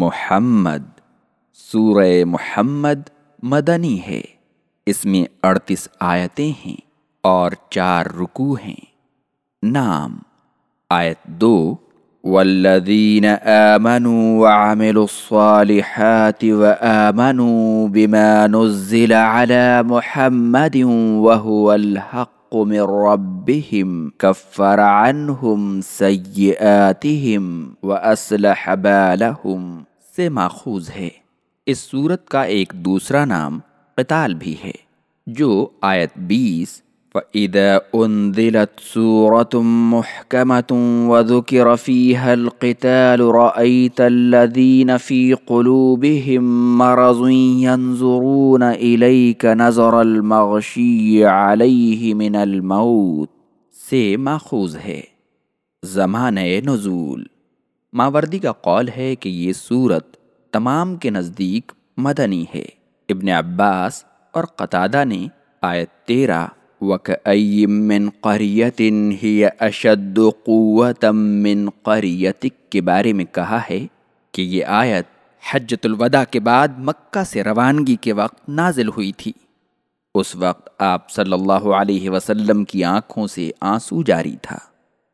محمد۔ سورہ محمد مدنی ہے۔ اس میں اڑتیس آیتیں ہیں اور چار رکو ہیں۔ نام آیت دو۔ والذین آمنوا وعملوا الصالحات وآمنوا بما نزل على محمد وهو الحق من ربهم كفر عنهم سيئاتهم وأصلح بالهم سے ماخوذ ہے۔ اس صورت کا ایک دوسرا نام قتال بھی ہے، جو آیت بیس، فَإِذَا أُنزِلَتْ سُورَةٌ مُحْكَمَةٌ وَذُكِرَ فِيهَا الْقِتَالُ، رَأَيْتَ الَّذِينَ فِي قُلُوبِهِم مَّرَضٌ يَنظُرُونَ إِلَيْكَ نَظَرَ الْمَغْشِيِّ عَلَيْهِ مِنَ الْمَوْتِ، سے ماخوذ ہے۔ زمانہ نزول۔ ماوردی کا قول ہے کہ یہ صورت تمام کے نزدیک مدنی ہے۔ ابن عباس اور قطادہ نے آیت تیرہ وَكَأَيِّم مِّن قَرِيَةٍ هِيَ أَشَدُّ قُوَّةً مِّن کے بارے میں کہا ہے کہ یہ آیت حجت الوداع کے بعد مکہ سے روانگی کے وقت نازل ہوئی تھی۔ اس وقت آپ صلی اللہ علیہ وسلم کی آنکھوں سے آنسو جاری تھا۔